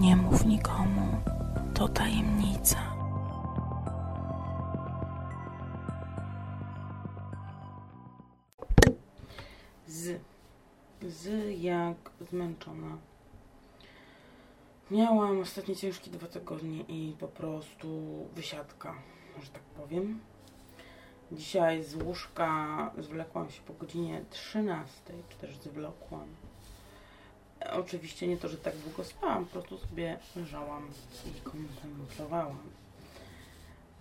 Nie mów nikomu, to tajemnica. Z. Z jak zmęczona. Miałam ostatnie ciężkie dwa tygodnie i po prostu wysiadka, że tak powiem. Dzisiaj z łóżka zwlekłam się po godzinie 13, czy też zwlokłam. Oczywiście nie to, że tak długo spałam, po prostu sobie leżałam i kontemplowałam.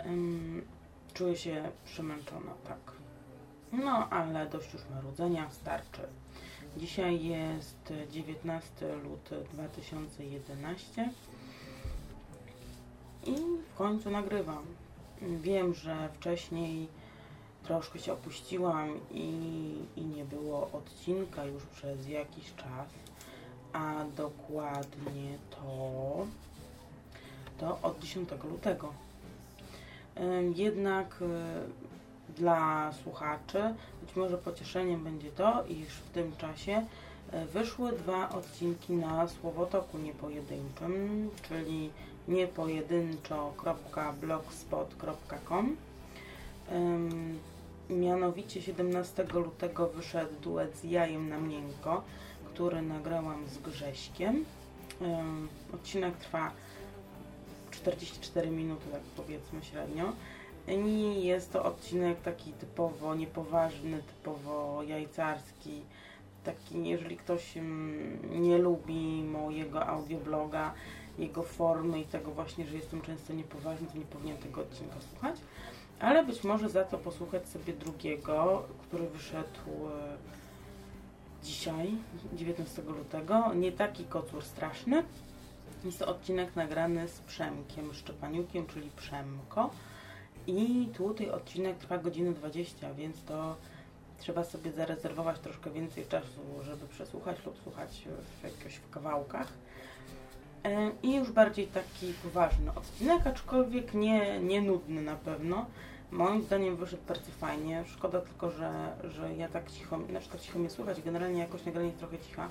Um, czuję się przemęczona, tak. No, ale dość już marudzenia, starczy. Dzisiaj jest 19 luty 2011 i w końcu nagrywam. Wiem, że wcześniej troszkę się opuściłam i, i nie było odcinka już przez jakiś czas, a dokładnie to, to od 10 lutego. Jednak y, dla słuchaczy być może pocieszeniem będzie to, iż w tym czasie y, wyszły dwa odcinki na Słowotoku Niepojedynczym, czyli niepojedynczo.blogspot.com. Mianowicie 17 lutego wyszedł duet z Jajem na Miękko, który nagrałam z Grześkiem. Odcinek trwa 44 minuty, tak powiedzmy średnio. I jest to odcinek taki typowo niepoważny, typowo jajcarski. Taki, jeżeli ktoś nie lubi mojego audiobloga, jego formy i tego właśnie, że jestem często niepoważny, to nie powinien tego odcinka słuchać ale być może za to posłuchać sobie drugiego, który wyszedł e, dzisiaj, 19 lutego. Nie taki kocur straszny. Jest to odcinek nagrany z Przemkiem Szczepaniukiem, czyli Przemko. I tutaj odcinek trwa godzinę 20, więc to trzeba sobie zarezerwować troszkę więcej czasu, żeby przesłuchać lub słuchać w jakichś kawałkach. E, I już bardziej taki poważny odcinek, aczkolwiek nie, nie nudny na pewno. Moim zdaniem wyszedł bardzo fajnie. Szkoda tylko, że, że ja tak cicho, znaczy tak cicho mnie słychać. Generalnie jakoś nagranie jest trochę cicha,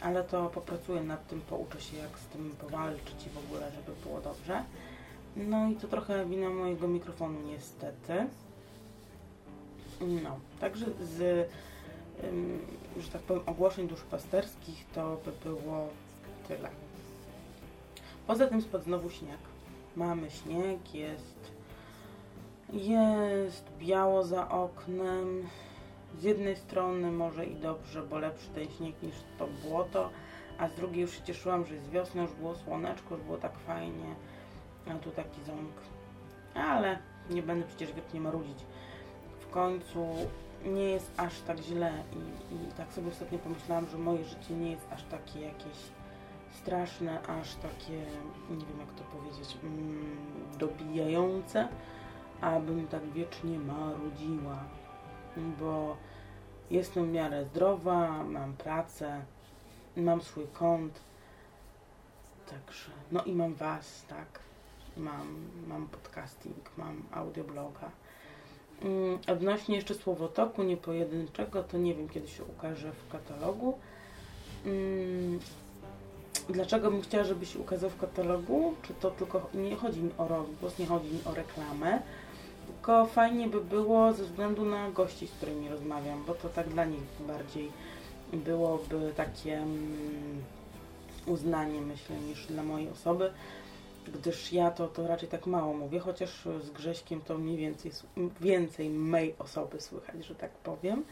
ale to popracuję nad tym, pouczę się jak z tym powalczyć i w ogóle, żeby było dobrze. No i to trochę wina mojego mikrofonu niestety. No, także z, że tak powiem, ogłoszeń duszpasterskich to by było tyle. Poza tym spadł znowu śnieg. Mamy śnieg, jest, jest biało za oknem. Z jednej strony może i dobrze, bo lepszy ten śnieg niż to błoto, a z drugiej już się cieszyłam, że jest wiosna, już było słoneczko, już było tak fajnie, a tu taki ząg. Ale nie będę przecież wiecznie marudzić. W końcu nie jest aż tak źle i, i tak sobie ostatnio pomyślałam, że moje życie nie jest aż takie jakieś straszne, aż takie, nie wiem jak to powiedzieć, mm, dobijające, abym tak wiecznie marudziła, bo jestem w miarę zdrowa, mam pracę, mam swój kąt, także, no i mam Was, tak, mam, mam podcasting, mam audiobloga. Mm, odnośnie jeszcze słowotoku niepojedynczego, to nie wiem kiedy się ukaże w katalogu. Mm, Dlaczego bym chciała, żeby się ukazał w katalogu? Czy to tylko, nie chodzi mi o rozgłos, nie chodzi mi o reklamę, tylko fajnie by było ze względu na gości, z którymi rozmawiam, bo to tak dla nich bardziej byłoby takie mm, uznanie, myślę, niż dla mojej osoby, gdyż ja to, to raczej tak mało mówię, chociaż z Grześkiem to mniej więcej, więcej mej osoby słychać, że tak powiem.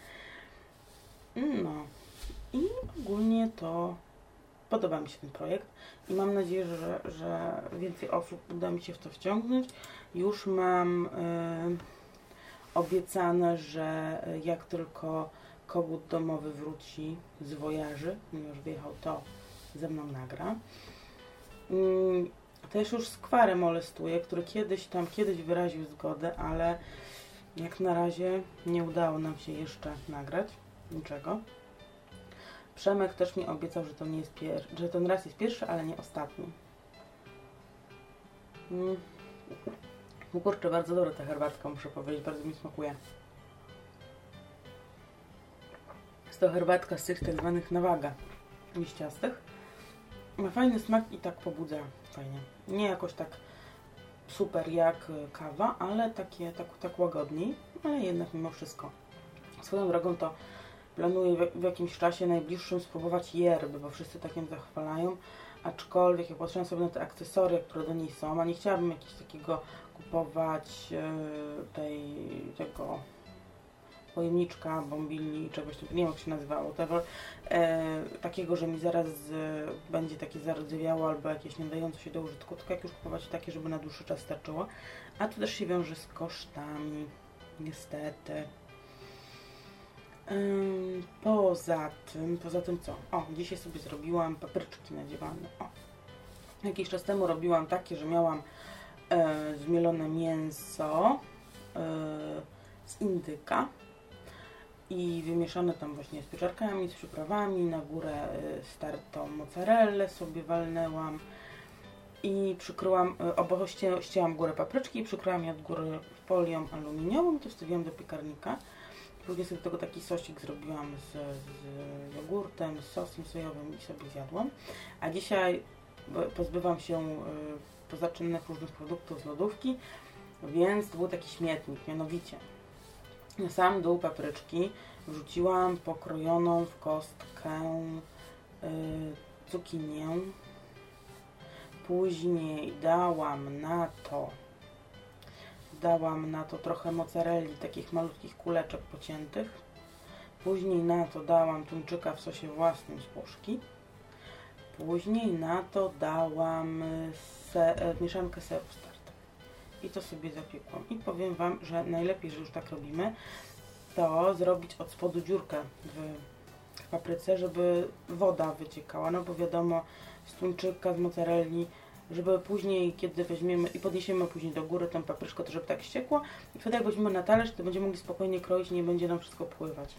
No i ogólnie to Podoba mi się ten projekt i mam nadzieję, że, że więcej osób uda mi się w to wciągnąć. Już mam y, obiecane, że jak tylko kogut domowy wróci z wojaży, już wyjechał, to ze mną nagra. Y, też już skwarę molestuję, który kiedyś tam, kiedyś wyraził zgodę, ale jak na razie nie udało nam się jeszcze nagrać niczego. Przemek też mi obiecał, że to nie jest pierwszy, że ten raz jest pierwszy, ale nie ostatni. Mm. No kurczę, bardzo dobra ta herbatka, muszę powiedzieć, bardzo mi smakuje. Jest to herbatka z tych tak zwanych na waga liściastych. ma fajny smak i tak pobudza fajnie. Nie jakoś tak super jak y, kawa, ale takie tak, tak łagodniej, ale jednak mimo wszystko. Swoją drogą to planuję w, w jakimś czasie najbliższym spróbować yerby, bo wszyscy takim zachwalają, aczkolwiek jak patrzę sobie na te akcesoria, które do niej są, a nie chciałabym jakiegoś takiego kupować yy, tej, tego pojemniczka, bombilni, czegoś tu, nie wiem jak się nazywało, whatever, e, takiego, że mi zaraz e, będzie takie zardzewiało albo jakieś nie się do użytku, tylko jak już kupować takie, żeby na dłuższy czas starczyło, a to też się wiąże z kosztami, niestety. Ym, poza tym, poza tym co? O, dzisiaj sobie zrobiłam papryczki nadziewane. O. Jakiś czas temu robiłam takie, że miałam e, zmielone mięso e, z indyka i wymieszane tam właśnie z pieczarkami, z przyprawami, na górę y, startą mozzarellę sobie walnęłam i przykryłam, obok ścięłam górę papryczki i przykryłam je od góry folią aluminiową to wstawiłam do piekarnika. Później sobie tego taki sosik zrobiłam z, z jogurtem, z sosem sojowym i sobie zjadłam. A dzisiaj pozbywam się y, pozaczynnych różnych produktów z lodówki, więc był taki śmietnik, mianowicie na sam dół papryczki wrzuciłam pokrojoną w kostkę y, cukinię. Później dałam na to dałam na to trochę mozzarelli, takich malutkich kuleczek pociętych. Później na to dałam tuńczyka w sosie własnym z puszki. Później na to dałam se, e, mieszankę seru i to sobie zapiekłam. I powiem Wam, że najlepiej, że już tak robimy, to zrobić od spodu dziurkę w papryce, żeby woda wyciekała, no bo wiadomo, z tuńczyka, z mozzarelli, żeby później, kiedy weźmiemy i podniesiemy później do góry tę papryczkę, to żeby tak ściekło i wtedy jak weźmiemy na talerz, to będziemy mogli spokojnie kroić, nie będzie nam wszystko pływać.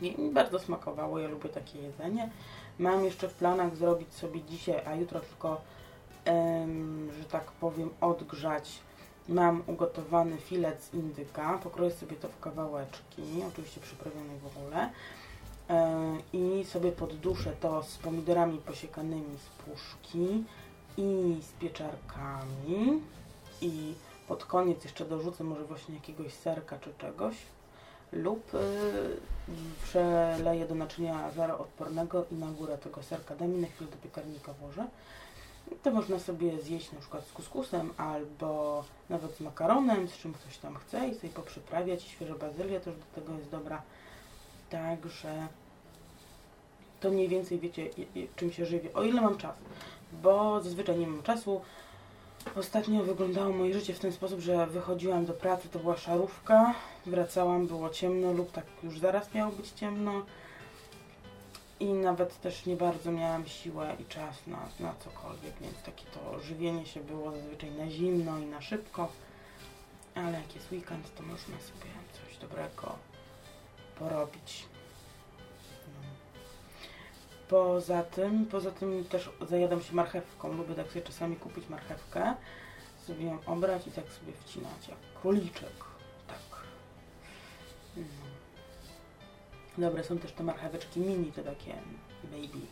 I bardzo smakowało, ja lubię takie jedzenie. Mam jeszcze w planach zrobić sobie dzisiaj, a jutro tylko że tak powiem, odgrzać. Mam ugotowany filet z indyka, pokroję sobie to w kawałeczki, oczywiście przyprawione w ogóle e, i sobie podduszę to z pomidorami posiekanymi z puszki i z pieczarkami i pod koniec jeszcze dorzucę może właśnie jakiegoś serka czy czegoś lub y, przeleję do naczynia zaroodpornego i na górę tego serka dam i na chwilę do piekarnika włożę to można sobie zjeść na przykład z kuskusem albo nawet z makaronem, z czym ktoś tam chce i sobie poprzyprawiać. Świeża bazylia też do tego jest dobra. Także to mniej więcej wiecie, czym się żywię. O ile mam czas, bo zazwyczaj nie mam czasu. Ostatnio wyglądało moje życie w ten sposób, że wychodziłam do pracy, to była szarówka, wracałam, było ciemno lub tak już zaraz miało być ciemno i nawet też nie bardzo miałam siłę i czas na, na cokolwiek, więc takie to żywienie się było zazwyczaj na zimno i na szybko, ale jak jest weekend, to można sobie coś dobrego porobić. Poza tym, poza tym też zajadam się marchewką. Lubię tak sobie czasami kupić marchewkę, sobie ją obrać i tak sobie wcinać jak króliczek. Tak. No. Dobre są też te marcheweczki mini, te takie baby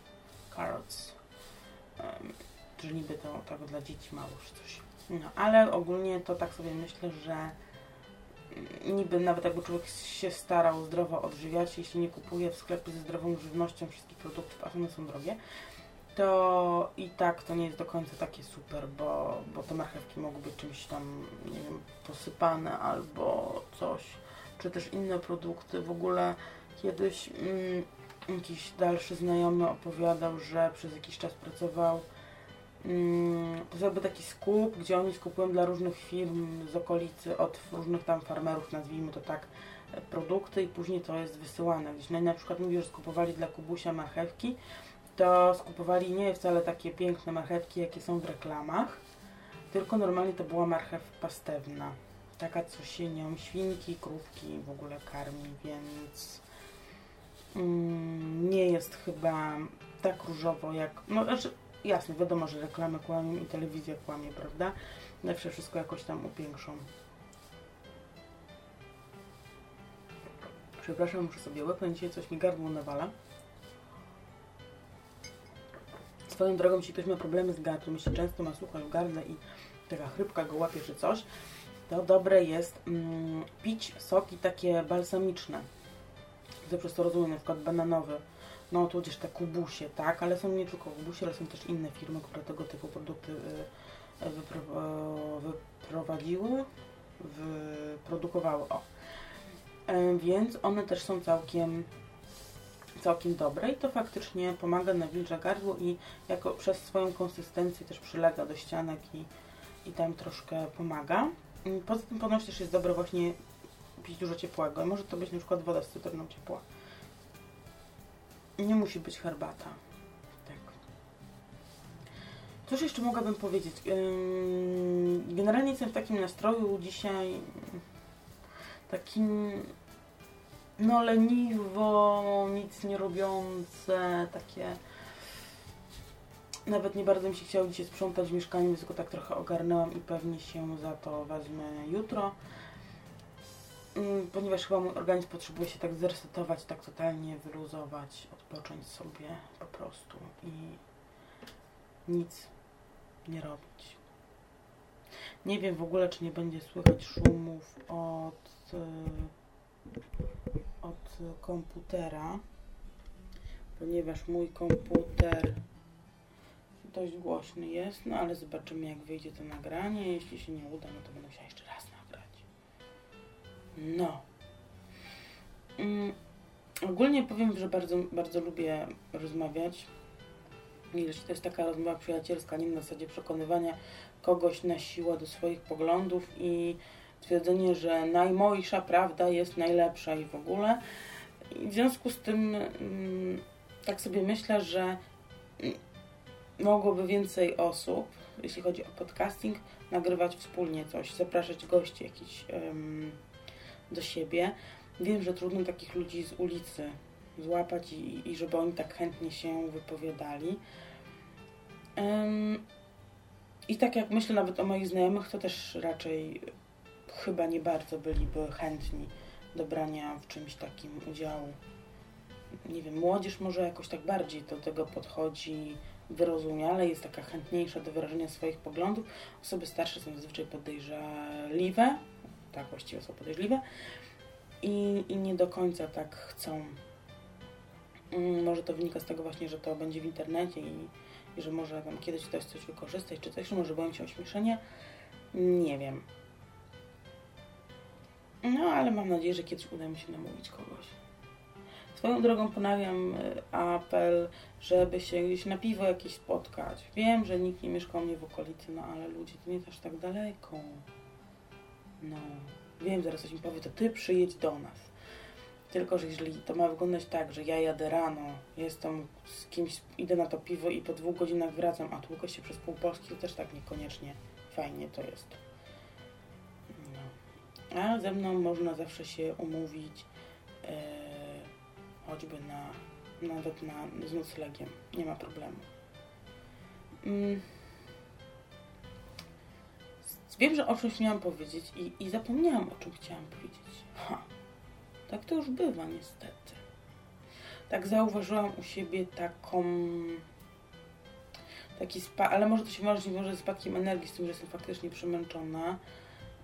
carrots. Um, czyli niby to tak dla dzieci mało czy coś. No, ale ogólnie to tak sobie myślę, że niby nawet jakby człowiek się starał zdrowo odżywiać, jeśli nie kupuje w sklepie ze zdrową żywnością wszystkich produktów, a one są drogie, to i tak to nie jest do końca takie super, bo, bo te marchewki mogą być czymś tam, nie wiem, posypane albo coś, czy też inne produkty. W ogóle Kiedyś mm, jakiś dalszy znajomy opowiadał, że przez jakiś czas pracował to jest jakby taki skup, gdzie oni skupują dla różnych firm z okolicy, od różnych tam farmerów, nazwijmy to tak, produkty i później to jest wysyłane gdzieś. No na przykład mówił, że skupowali dla Kubusia marchewki, to skupowali nie wcale takie piękne marchewki, jakie są w reklamach, tylko normalnie to była marchew pastewna. Taka, co się nią świnki, krówki w ogóle karmi, więc Mm, nie jest chyba tak różowo jak. No, znaczy, jasne, wiadomo, że reklamy kłamią i telewizja kłamie, prawda? Zawsze wszystko jakoś tam upiększą. Przepraszam, muszę sobie łapać, dzisiaj coś mi gardło nawala. Swoją drogą, jeśli ktoś ma problemy z gardłem, jeśli często ma sucho w gardle i taka chrypka go łapie czy coś, to dobre jest mm, pić soki takie balsamiczne. Przez to rozumiem, na przykład bananowy, no tudzież te kubusie, tak, ale są nie tylko kubusie, ale są też inne firmy, które tego typu produkty y, wypro wyprowadziły, wyprodukowały, o. E, więc one też są całkiem całkiem dobre i to faktycznie pomaga nawilża gardło i jako przez swoją konsystencję też przylega do ścianek i, i tam troszkę pomaga. Mm, poza tym ponoć też jest dobre właśnie pić dużo ciepłego. Może to być na przykład woda z cytryną ciepła. Nie musi być herbata. Tak. Cóż jeszcze mogłabym powiedzieć? Generalnie jestem w takim nastroju dzisiaj takim no leniwo, nic nie robiące, takie nawet nie bardzo mi się chciało dzisiaj sprzątać w mieszkaniu, więc go tak trochę ogarnęłam i pewnie się za to wezmę jutro. Mm, ponieważ chyba mój organizm potrzebuje się tak zresetować, tak totalnie wyluzować, odpocząć sobie po prostu i nic nie robić. Nie wiem w ogóle, czy nie będzie słychać szumów od, od komputera, ponieważ mój komputer dość głośny jest, no ale zobaczymy jak wyjdzie to nagranie. Jeśli się nie uda, no to będę musiała jeszcze raz. No. Mm, ogólnie powiem, że bardzo, bardzo lubię rozmawiać. Jeśli to jest taka rozmowa przyjacielska, nie na zasadzie przekonywania kogoś na siłę do swoich poglądów i twierdzenie, że najmojsza prawda jest najlepsza i w ogóle. I w związku z tym mm, tak sobie myślę, że mogłoby więcej osób, jeśli chodzi o podcasting, nagrywać wspólnie coś, zapraszać gości jakiś um, do siebie. Wiem, że trudno takich ludzi z ulicy złapać i, i żeby oni tak chętnie się wypowiadali. Um, I tak jak myślę nawet o moich znajomych, to też raczej chyba nie bardzo byliby chętni do brania w czymś takim udziału. Nie wiem, młodzież może jakoś tak bardziej do tego podchodzi wyrozumiale, jest taka chętniejsza do wyrażenia swoich poglądów. Osoby starsze są zazwyczaj podejrzliwe, tak właściwie są podejrzliwe i, i nie do końca tak chcą. Mm, może to wynika z tego właśnie, że to będzie w internecie i, i że może tam kiedyś ktoś coś wykorzystać, czy coś, może boją się ośmieszenia. Nie wiem. No, ale mam nadzieję, że kiedyś uda mi się namówić kogoś. Swoją drogą ponawiam y, apel, żeby się gdzieś na piwo jakieś spotkać. Wiem, że nikt nie mieszka u mnie w okolicy, no ale ludzie, to nie aż tak daleko. No, wiem, zaraz coś mi powie, to ty przyjedź do nas. Tylko, że jeżeli to ma wyglądać tak, że ja jadę rano, jestem z kimś, idę na to piwo i po dwóch godzinach wracam, a tłukę się przez pół Polski, to też tak niekoniecznie fajnie to jest. No. A ze mną można zawsze się umówić. Yy, choćby na, nawet na, z noclegiem. Nie ma problemu. Mm. Wiem, że o czymś miałam powiedzieć i, i zapomniałam, o czym chciałam powiedzieć. Ha. Tak to już bywa niestety. Tak zauważyłam u siebie taką taki spa, ale może to się może z spadkiem energii, z tym, że jestem faktycznie przemęczona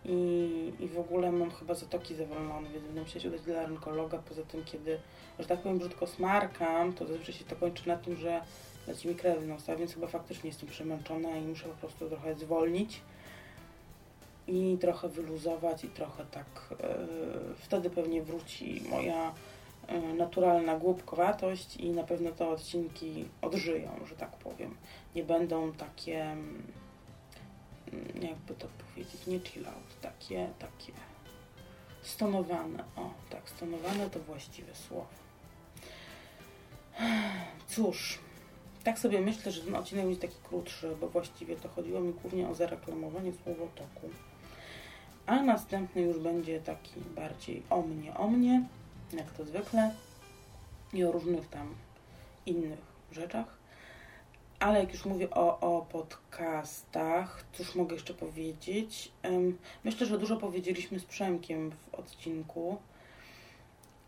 i, i w ogóle mam chyba zatoki zawolone, więc będę musiała się udać do larynkologa. Poza tym, kiedy, że tak powiem, brzydko smarkam, to zazwyczaj się to kończy na tym, że leci mi krew w nosa, więc chyba faktycznie jestem przemęczona i muszę po prostu trochę zwolnić i trochę wyluzować i trochę tak yy, wtedy pewnie wróci moja yy, naturalna głupkowatość i na pewno te odcinki odżyją, że tak powiem. Nie będą takie Mm, jakby to powiedzieć, nie chill out, takie, takie stonowane, o tak, stonowane to właściwe słowo. Cóż, tak sobie myślę, że ten odcinek będzie taki krótszy, bo właściwie to chodziło mi głównie o zareklamowanie słowotoku. A następny już będzie taki bardziej o mnie, o mnie, jak to zwykle, i o różnych tam innych rzeczach. Ale jak już mówię o, o podcastach, cóż mogę jeszcze powiedzieć? Myślę, że dużo powiedzieliśmy z Przemkiem w odcinku.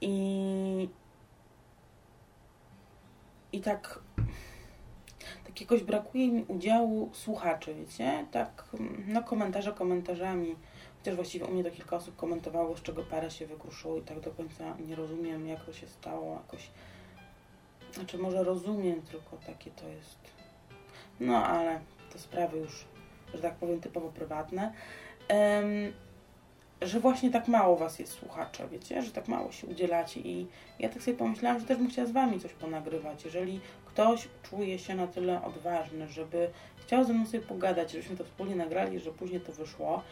I, i tak, tak jakoś brakuje mi udziału słuchaczy, wiecie? Tak, no komentarze komentarzami, chociaż właściwie u mnie to kilka osób komentowało, z czego parę się wykruszyło i tak do końca nie rozumiem, jak to się stało, jakoś, znaczy może rozumiem, tylko takie to jest, no ale to sprawy już, że tak powiem, typowo prywatne. Um, że właśnie tak mało Was jest słuchaczy, wiecie, że tak mało się udzielacie i ja tak sobie pomyślałam, że też bym chciała z Wami coś ponagrywać. Jeżeli ktoś czuje się na tyle odważny, żeby chciał ze mną sobie pogadać, żebyśmy to wspólnie nagrali, że później to wyszło,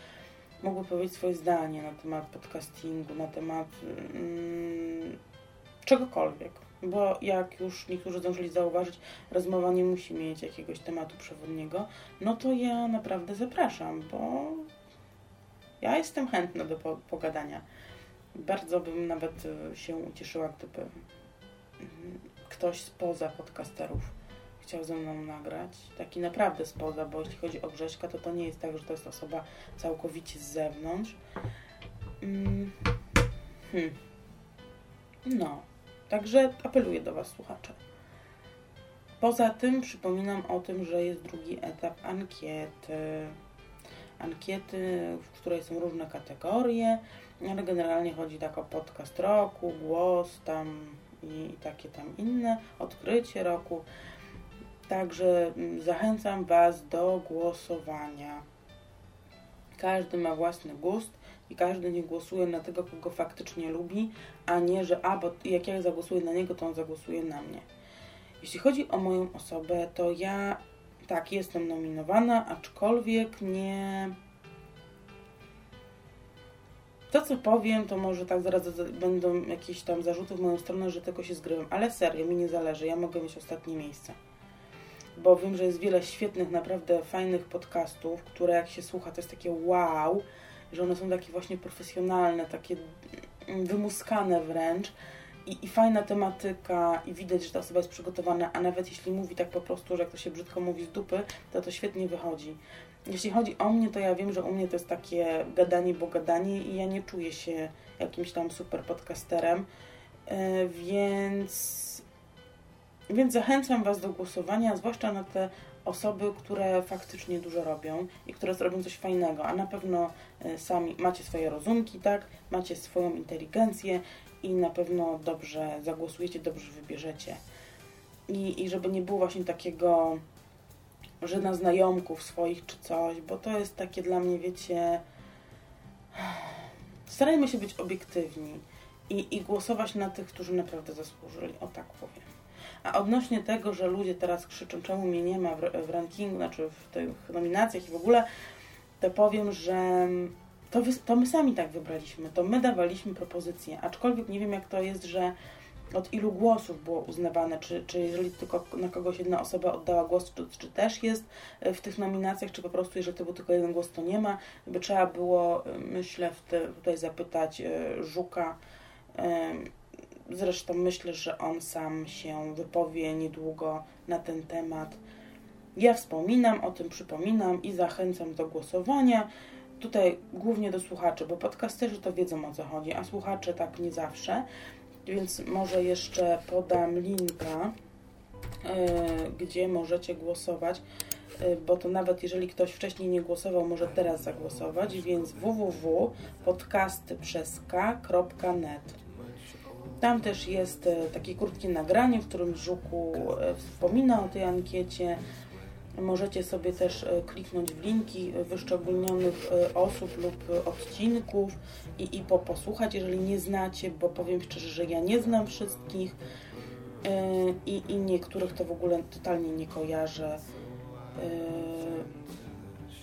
mógłby powiedzieć swoje zdanie na temat podcastingu, na temat mm, czegokolwiek. Bo jak już niektórzy zdążyli zauważyć, rozmowa nie musi mieć jakiegoś tematu przewodniego, no to ja naprawdę zapraszam, bo ja jestem chętna do po pogadania. Bardzo bym nawet się ucieszyła, gdyby mm, ktoś spoza podcasterów chciał ze mną nagrać. Taki naprawdę spoza, bo jeśli chodzi o Grześka, to to nie jest tak, że to jest osoba całkowicie z zewnątrz. Mm. Hmm. No, także apeluję do Was, słuchacze. Poza tym przypominam o tym, że jest drugi etap ankiety ankiety, w której są różne kategorie, ale generalnie chodzi tak o podcast roku, głos tam i takie tam inne, odkrycie roku. Także mm, zachęcam Was do głosowania. Każdy ma własny gust i każdy nie głosuje na tego, kogo faktycznie lubi, a nie, że a, bo jak ja zagłosuję na niego, to on zagłosuje na mnie. Jeśli chodzi o moją osobę, to ja tak, jestem nominowana, aczkolwiek nie. To, co powiem, to może tak zaraz będą jakieś tam zarzuty w moją stronę, że tylko się zgrywam, ale serio, mi nie zależy, ja mogę mieć ostatnie miejsce. Bo wiem, że jest wiele świetnych, naprawdę fajnych podcastów, które jak się słucha, to jest takie wow, że one są takie właśnie profesjonalne, takie wymuskane wręcz i, i fajna tematyka i widać, że ta osoba jest przygotowana, a nawet jeśli mówi tak po prostu, że jak to się brzydko mówi z dupy, to to świetnie wychodzi. Jeśli chodzi o mnie, to ja wiem, że u mnie to jest takie gadanie, bo gadanie i ja nie czuję się jakimś tam super podcasterem, yy, więc, więc zachęcam Was do głosowania, zwłaszcza na te osoby, które faktycznie dużo robią i które zrobią coś fajnego, a na pewno e, sami macie swoje rozumki, tak? Macie swoją inteligencję i na pewno dobrze zagłosujecie, dobrze wybierzecie. I, I żeby nie było właśnie takiego, że na znajomków swoich czy coś, bo to jest takie dla mnie, wiecie, starajmy się być obiektywni i, i głosować na tych, którzy naprawdę zasłużyli, o tak powiem. A odnośnie tego, że ludzie teraz krzyczą, czemu mnie nie ma w, w rankingu, znaczy w tych nominacjach i w ogóle, to powiem, że to, wy, to my sami tak wybraliśmy, to my dawaliśmy propozycje, aczkolwiek nie wiem jak to jest, że od ilu głosów było uznawane, czy, czy jeżeli tylko na kogoś jedna osoba oddała głos, czy, czy też jest e, w tych nominacjach, czy po prostu jeżeli to był tylko jeden głos, to nie ma, by trzeba było, e, myślę, te, tutaj zapytać e, Żuka, zresztą myślę, że on sam się wypowie niedługo na ten temat. Ja wspominam o tym, przypominam i zachęcam do głosowania tutaj głównie do słuchaczy, bo podcasterzy to wiedzą o co chodzi, a słuchacze tak nie zawsze. Więc może jeszcze podam linka, yy, gdzie możecie głosować, yy, bo to nawet jeżeli ktoś wcześniej nie głosował, może teraz zagłosować, więc www.podcasty.net. Tam też jest yy, takie krótkie nagranie, w którym Żuku wspomina o tej ankiecie, Możecie sobie też e, kliknąć w linki wyszczególnionych e, osób lub odcinków i, i po, posłuchać, jeżeli nie znacie, bo powiem szczerze, że ja nie znam wszystkich e, i, i niektórych to w ogóle totalnie nie kojarzę.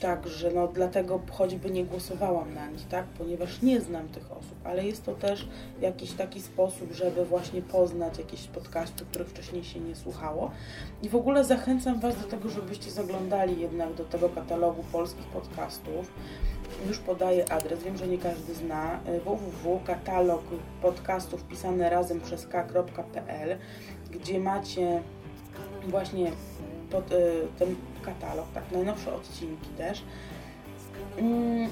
Także no dlatego choćby nie głosowałam na nich, tak? Ponieważ nie znam tych osób, ale jest to też jakiś taki sposób, żeby właśnie poznać jakieś podcasty, których wcześniej się nie słuchało. I w ogóle zachęcam Was do tego, żebyście zaglądali jednak do tego katalogu polskich podcastów. Już podaję adres, wiem, że nie każdy zna www.katalog podcastów pisane razem przez k.pl, gdzie macie właśnie pod, y, ten katalog, tak, najnowsze odcinki też. Mm,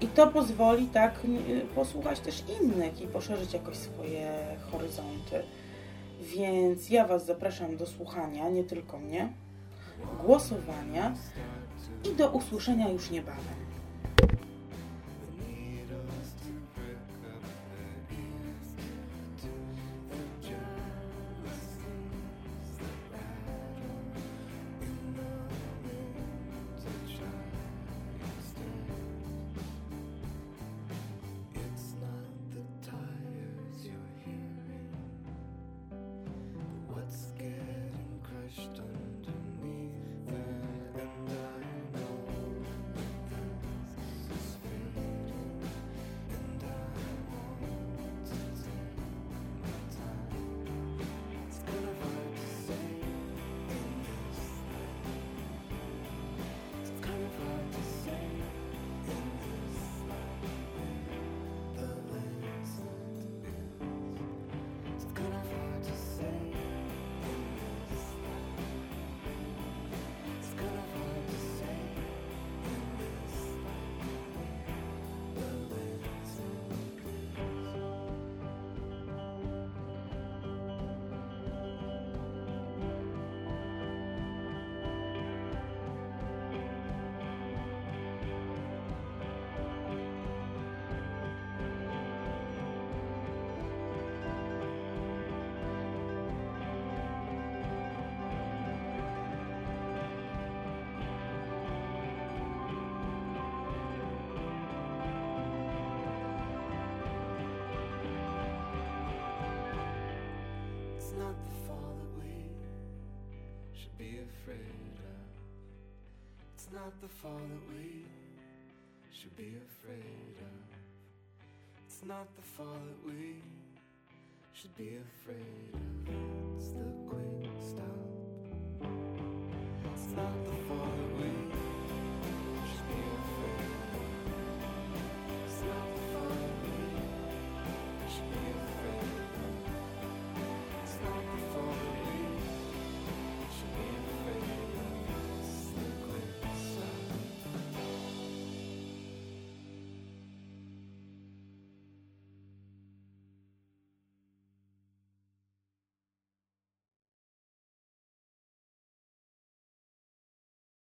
I to pozwoli tak y, posłuchać też innych i poszerzyć jakoś swoje horyzonty. Więc ja Was zapraszam do słuchania, nie tylko mnie, głosowania i do usłyszenia już niebawem. afraid of. It's not the fall that we should be afraid of. It's not the fall that we should be afraid of. It's the quick stop. It's not the